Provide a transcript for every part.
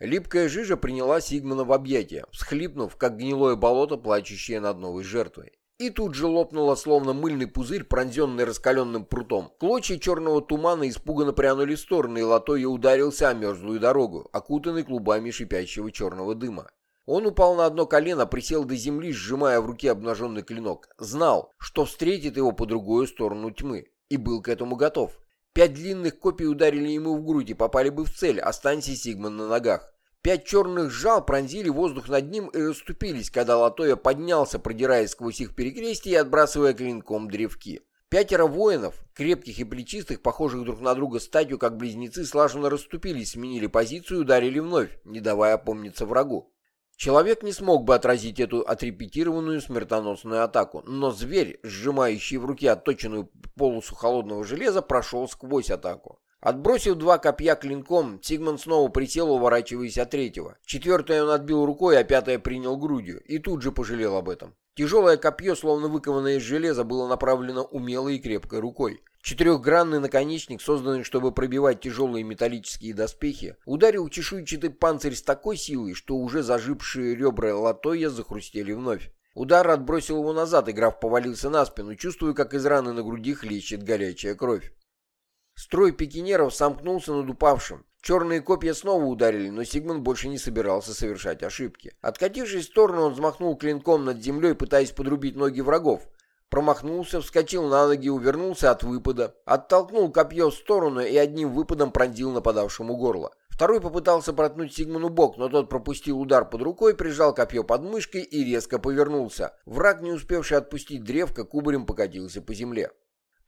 Липкая жижа приняла Сигмана в объятия, всхлипнув, как гнилое болото, плачущее над новой жертвой. И тут же лопнуло, словно мыльный пузырь, пронзенный раскаленным прутом. Клочья черного тумана испуганно прянули в стороны, и Латоя ударился о мерзлую дорогу, окутанный клубами шипящего черного дыма. Он упал на одно колено, присел до земли, сжимая в руке обнаженный клинок. Знал, что встретит его по другую сторону тьмы, и был к этому готов. Пять длинных копий ударили ему в грудь и попали бы в цель, останься Сигман на ногах. Пять черных жал пронзили воздух над ним и расступились, когда Латоя поднялся, продираясь сквозь их перекрестие и отбрасывая клинком древки. Пятеро воинов, крепких и плечистых, похожих друг на друга статью, как близнецы, слаженно расступились, сменили позицию и ударили вновь, не давая опомниться врагу. Человек не смог бы отразить эту отрепетированную смертоносную атаку, но зверь, сжимающий в руке отточенную полосу холодного железа, прошел сквозь атаку. Отбросив два копья клинком, Сигман снова присел, уворачиваясь от третьего. Четвертое он отбил рукой, а пятое принял грудью, и тут же пожалел об этом. Тяжелое копье, словно выкованное из железа, было направлено умелой и крепкой рукой. Четырехгранный наконечник, созданный, чтобы пробивать тяжелые металлические доспехи, ударил чешуйчатый панцирь с такой силой, что уже зажившие ребра латоя захрустели вновь. Удар отбросил его назад, и граф повалился на спину, чувствуя, как из раны на груди хлещет горячая кровь. Строй пикинеров сомкнулся над упавшим. Черные копья снова ударили, но Сигмund больше не собирался совершать ошибки. Откатившись в сторону, он взмахнул клинком над землей, пытаясь подрубить ноги врагов. Промахнулся, вскочил на ноги, увернулся от выпада, оттолкнул копье в сторону и одним выпадом пронзил нападавшему горло. Второй попытался проткнуть Сигману бок, но тот пропустил удар под рукой, прижал копье под мышкой и резко повернулся. Враг, не успевший отпустить древко, кубарем покатился по земле.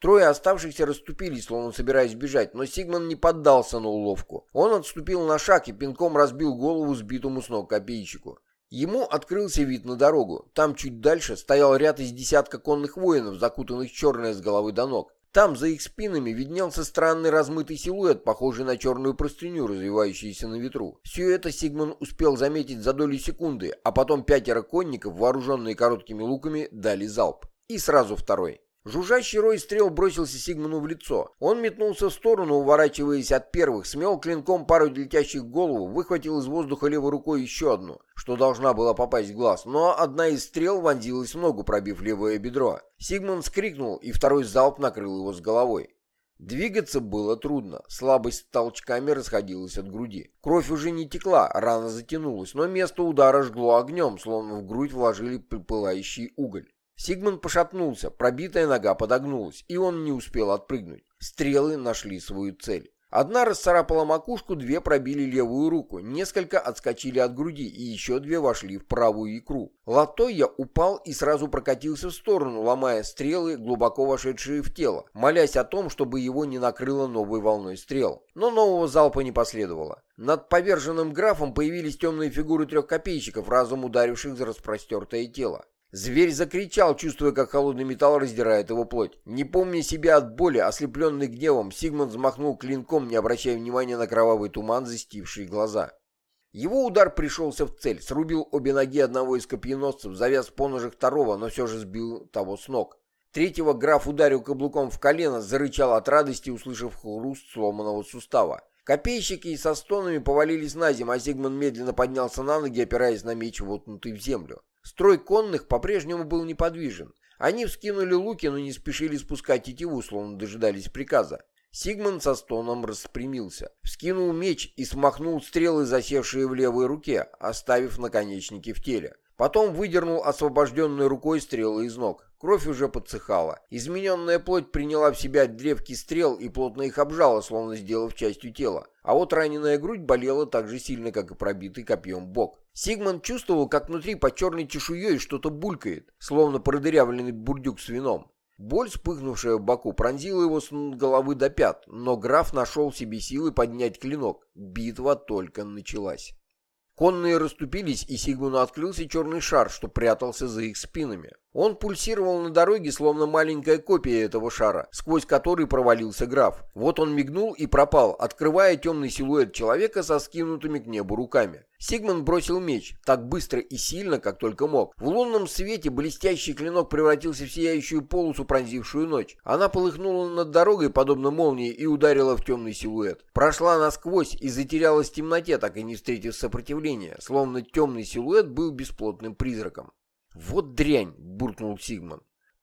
Трое оставшихся расступились, словно собираясь бежать, но Сигман не поддался на уловку. Он отступил на шаг и пинком разбил голову сбитому с ног копейщику. Ему открылся вид на дорогу. Там чуть дальше стоял ряд из десятка конных воинов, закутанных черное с головы до ног. Там, за их спинами, виднелся странный размытый силуэт, похожий на черную простыню, развивающуюся на ветру. Все это Сигман успел заметить за доли секунды, а потом пятеро конников, вооруженные короткими луками, дали залп. И сразу второй. Жужжащий рой стрел бросился Сигману в лицо. Он метнулся в сторону, уворачиваясь от первых, смел клинком пару летящих в голову, выхватил из воздуха левой рукой еще одну, что должна была попасть в глаз, но одна из стрел вонзилась в ногу, пробив левое бедро. Сигман скрикнул, и второй залп накрыл его с головой. Двигаться было трудно, слабость толчками расходилась от груди. Кровь уже не текла, рана затянулась, но место удара жгло огнем, словно в грудь вложили пылающий уголь. Сигмунд пошатнулся, пробитая нога подогнулась, и он не успел отпрыгнуть. Стрелы нашли свою цель. Одна расцарапала макушку, две пробили левую руку, несколько отскочили от груди, и еще две вошли в правую икру. Латойя упал и сразу прокатился в сторону, ломая стрелы, глубоко вошедшие в тело, молясь о том, чтобы его не накрыло новой волной стрел. Но нового залпа не последовало. Над поверженным графом появились темные фигуры трех копейщиков, разом ударивших за распростертое тело. Зверь закричал, чувствуя, как холодный металл раздирает его плоть. Не помня себя от боли, ослепленный гневом, Сигмунд взмахнул клинком, не обращая внимания на кровавый туман, застивший глаза. Его удар пришелся в цель, срубил обе ноги одного из копьеносцев, завяз по ноже второго, но все же сбил того с ног. Третьего граф ударил каблуком в колено, зарычал от радости, услышав хруст сломанного сустава. Копейщики со стонами повалились на землю, а Сигмунд медленно поднялся на ноги, опираясь на меч, воткнутый в землю. Строй конных по-прежнему был неподвижен. Они вскинули луки, но не спешили спускать тетиву, словно дожидались приказа. Сигман со стоном распрямился, вскинул меч и смахнул стрелы, засевшие в левой руке, оставив наконечники в теле. Потом выдернул освобожденной рукой стрелы из ног. Кровь уже подсыхала. Измененная плоть приняла в себя древки стрел и плотно их обжала, словно сделав частью тела. А вот раненая грудь болела так же сильно, как и пробитый копьем бок. Сигман чувствовал, как внутри под черной чешуей что-то булькает, словно продырявленный бурдюк с вином. Боль, вспыхнувшая в боку, пронзила его с головы до пят, но граф нашел в себе силы поднять клинок. Битва только началась. Конные расступились, и Сигмуну открылся черный шар, что прятался за их спинами. Он пульсировал на дороге, словно маленькая копия этого шара, сквозь который провалился граф. Вот он мигнул и пропал, открывая темный силуэт человека со скинутыми к небу руками. Сигман бросил меч, так быстро и сильно, как только мог. В лунном свете блестящий клинок превратился в сияющую полосу, пронзившую ночь. Она полыхнула над дорогой, подобно молнии, и ударила в темный силуэт. Прошла насквозь и затерялась в темноте, так и не встретив сопротивления, словно темный силуэт был бесплотным призраком. «Вот дрянь!» — буркнул Сигман.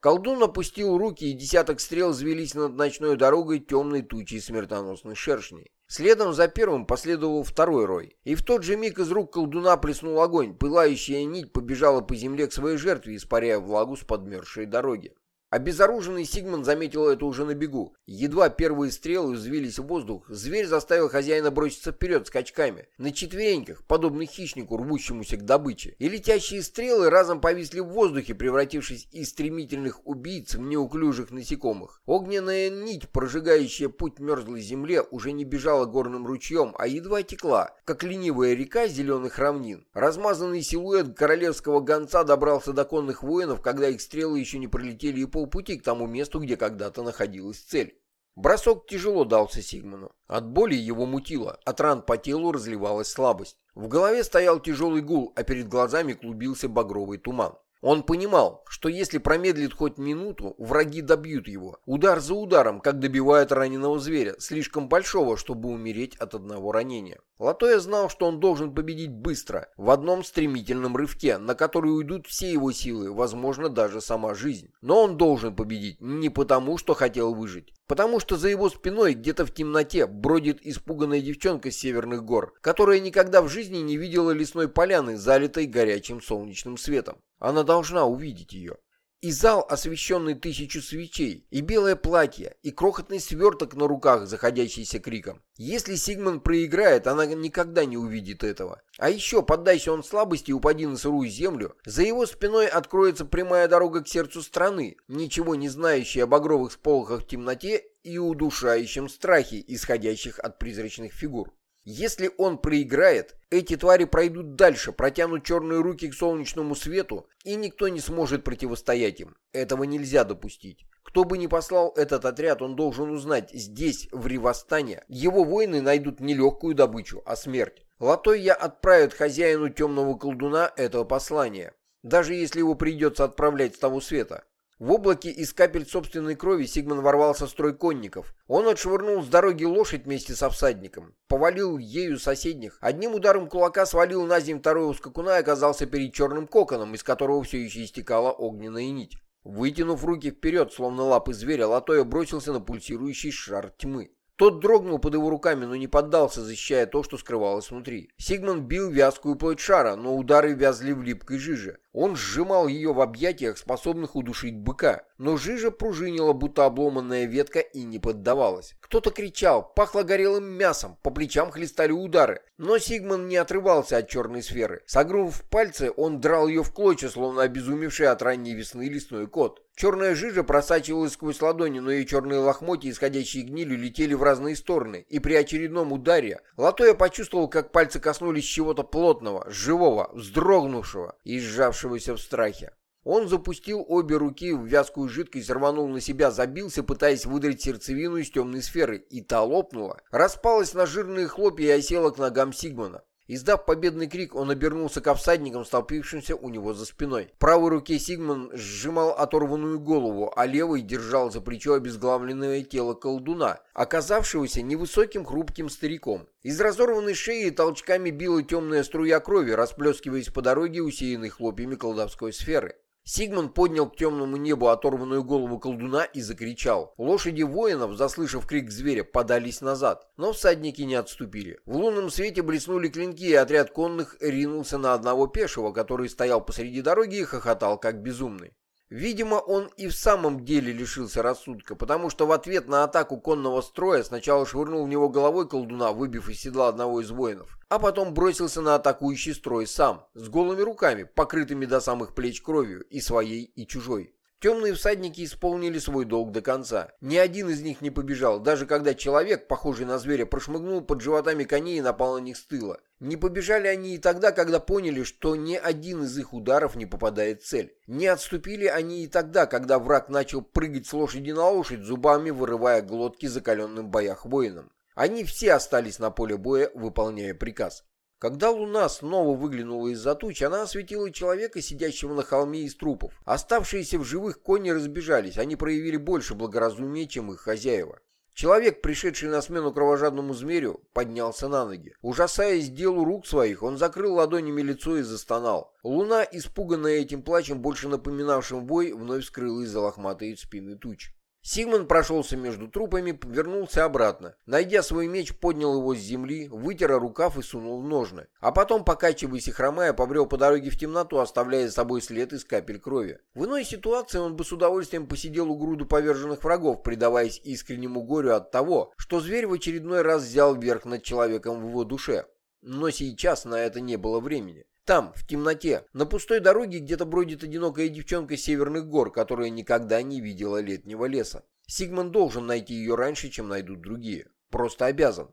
Колдун опустил руки, и десяток стрел взвелись над ночной дорогой темной тучей смертоносных шершней. Следом за первым последовал второй рой. И в тот же миг из рук колдуна плеснул огонь. Пылающая нить побежала по земле к своей жертве, испаряя влагу с подмерзшей дороги. Обезоруженный Сигман заметил это уже на бегу. Едва первые стрелы взвились в воздух, зверь заставил хозяина броситься вперед скачками, на четвереньках, подобно хищнику, рвущемуся к добыче. И летящие стрелы разом повисли в воздухе, превратившись из стремительных убийц в неуклюжих насекомых. Огненная нить, прожигающая путь мерзлой земле, уже не бежала горным ручьем, а едва текла, как ленивая река зеленых равнин. Размазанный силуэт королевского гонца добрался до конных воинов, когда их стрелы еще не пролетели и полпути к тому месту, где когда-то находилась цель. Бросок тяжело дался Сигману. От боли его мутило, от ран по телу разливалась слабость. В голове стоял тяжелый гул, а перед глазами клубился багровый туман. Он понимал, что если промедлит хоть минуту, враги добьют его. Удар за ударом, как добивают раненого зверя, слишком большого, чтобы умереть от одного ранения. Латоя знал, что он должен победить быстро, в одном стремительном рывке, на который уйдут все его силы, возможно, даже сама жизнь. Но он должен победить не потому, что хотел выжить, потому что за его спиной где-то в темноте бродит испуганная девчонка с северных гор, которая никогда в жизни не видела лесной поляны, залитой горячим солнечным светом. Она должна увидеть ее. И зал, освещенный тысячу свечей, и белое платье, и крохотный сверток на руках, заходящийся криком. Если Сигман проиграет, она никогда не увидит этого. А еще, поддайся он слабости и упади на сырую землю, за его спиной откроется прямая дорога к сердцу страны, ничего не знающей о багровых сполохах в темноте и удушающем страхе, исходящих от призрачных фигур. Если он проиграет, эти твари пройдут дальше, протянут черные руки к солнечному свету, и никто не сможет противостоять им. Этого нельзя допустить. Кто бы ни послал этот отряд, он должен узнать, здесь, в Ривостане, его воины найдут не легкую добычу, а смерть. Латойя отправит хозяину темного колдуна этого послания, даже если его придется отправлять с того света. В облаке из капель собственной крови Сигман ворвался в строй конников. Он отшвырнул с дороги лошадь вместе со всадником, повалил ею соседних. Одним ударом кулака свалил на землю второго скакуна и оказался перед черным коконом, из которого все еще истекала огненная нить. Вытянув руки вперед, словно лапы зверя, Латоя бросился на пульсирующий шар тьмы. Тот дрогнул под его руками, но не поддался, защищая то, что скрывалось внутри. Сигман бил вязкую плоть шара, но удары вязли в липкой жиже. Он сжимал ее в объятиях, способных удушить быка. Но жижа пружинила, будто обломанная ветка, и не поддавалась. Кто-то кричал, пахло горелым мясом, по плечам хлестали удары. Но Сигман не отрывался от черной сферы. Согнув пальцы, он драл ее в клочья, словно обезумевший от ранней весны лесной кот. Черная жижа просачивалась сквозь ладони, но ее черные лохмотья, исходящие гнилью, летели в разные стороны. И при очередном ударе Латоя почувствовал, как пальцы коснулись чего-то плотного, живого, вздрогнувшего и сжавшегося в страхе. Он запустил обе руки в вязкую жидкость, рванул на себя, забился, пытаясь выдрать сердцевину из темной сферы, и та лопнула. Распалась на жирные хлопья и осела к ногам Сигмана. Издав победный крик, он обернулся к всадникам, столпившимся у него за спиной. В правой руке Сигман сжимал оторванную голову, а левой держал за плечо обезглавленное тело колдуна, оказавшегося невысоким хрупким стариком. Из разорванной шеи толчками била темная струя крови, расплескиваясь по дороге, усеянной хлопьями колдовской сферы. Сигмund поднял к темному небу оторванную голову колдуна и закричал. Лошади воинов, заслышав крик зверя, подались назад, но всадники не отступили. В лунном свете блеснули клинки, и отряд конных ринулся на одного пешего, который стоял посреди дороги и хохотал как безумный. Видимо, он и в самом деле лишился рассудка, потому что в ответ на атаку конного строя сначала швырнул в него головой колдуна, выбив из седла одного из воинов, а потом бросился на атакующий строй сам, с голыми руками, покрытыми до самых плеч кровью, и своей, и чужой. Темные всадники исполнили свой долг до конца. Ни один из них не побежал, даже когда человек, похожий на зверя, прошмыгнул под животами коней и напал на них с тыла. Не побежали они и тогда, когда поняли, что ни один из их ударов не попадает в цель. Не отступили они и тогда, когда враг начал прыгать с лошади на лошадь, зубами вырывая глотки закаленным в боях воинам. Они все остались на поле боя, выполняя приказ. Когда луна снова выглянула из-за туч, она осветила человека, сидящего на холме из трупов. Оставшиеся в живых кони разбежались, они проявили больше благоразумия, чем их хозяева. Человек, пришедший на смену кровожадному змерю, поднялся на ноги. Ужасаясь делу рук своих, он закрыл ладонями лицо и застонал. Луна, испуганная этим плачем, больше напоминавшим бой, вновь скрыла из-за лохматой спины туч. Сигман прошелся между трупами, вернулся обратно. Найдя свой меч, поднял его с земли, вытер рукав и сунул в ножны. А потом, покачиваясь и хромая, побрел по дороге в темноту, оставляя за собой след из капель крови. В иной ситуации он бы с удовольствием посидел у груду поверженных врагов, предаваясь искреннему горю от того, что зверь в очередной раз взял верх над человеком в его душе. Но сейчас на это не было времени. Там, в темноте, на пустой дороге где-то бродит одинокая девчонка северных гор, которая никогда не видела летнего леса. Сигман должен найти ее раньше, чем найдут другие. Просто обязан.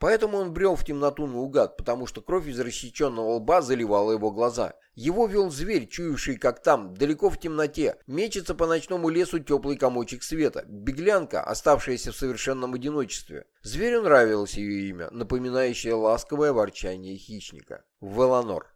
Поэтому он брел в темноту наугад, потому что кровь из рассеченного лба заливала его глаза. Его вел зверь, чуявший, как там, далеко в темноте, мечется по ночному лесу теплый комочек света, беглянка, оставшаяся в совершенном одиночестве. Зверю нравилось ее имя, напоминающее ласковое ворчание хищника. Веланор.